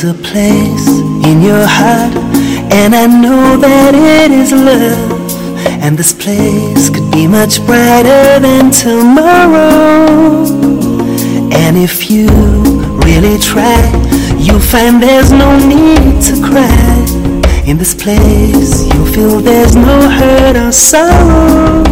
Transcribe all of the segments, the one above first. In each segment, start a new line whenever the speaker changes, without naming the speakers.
There's a place in your heart, and I know that it is love. And this place could be much brighter than tomorrow. And if you really try, you'll find there's no need to cry. In this place, you'll feel there's no hurt or sorrow.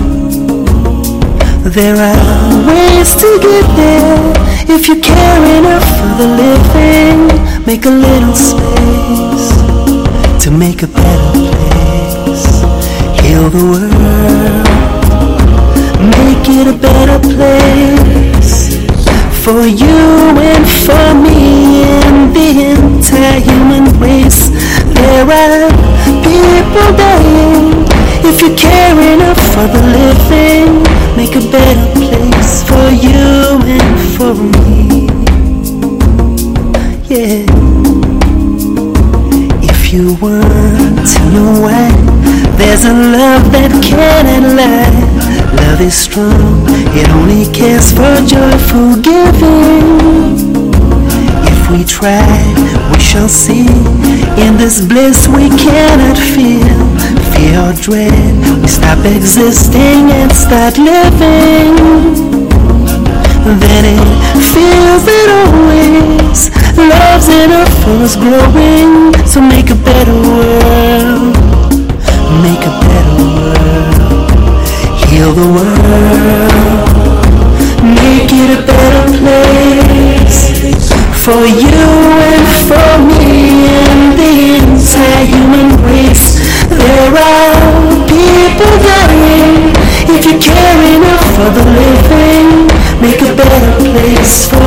There are ways to get there if you care enough for the living. Make a little space to make a better place. Heal the world, make it a better place for you and for me and the entire human race. There are people dying. If you care enough for the living, make a better place you want to know why, there's a love that cannot lie. Love is strong, it only cares for joyful giving. If we try, we shall see. In this bliss we cannot feel. Fear or dread, we stop existing and start living. Then it feels that always love's enough for us growing. So make a better world, make a better world, heal the world, make it a better place for you and for me and the entire human race. There are people dying. If you care enough for the living, make a better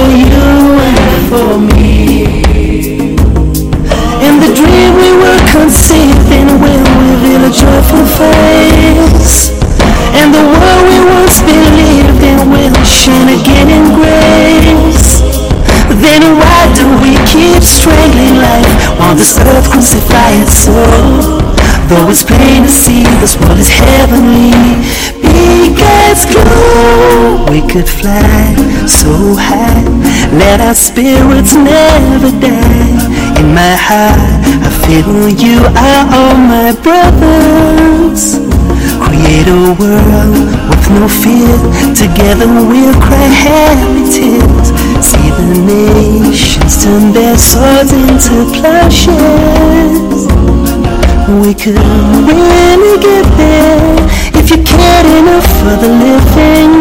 Though it's plain to see this world is heavenly, glow. We could fly so high, let our spirits never die. In my heart, I feel you are all my brothers. Create a world with no fear. Together we'll cry happy tears. See the nations turn their swords into plowshares. We could really get there if you cared enough for the living.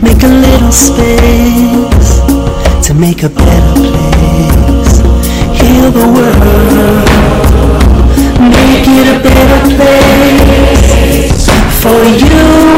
Make a little space to make a better place. Heal the world, make it a better place for you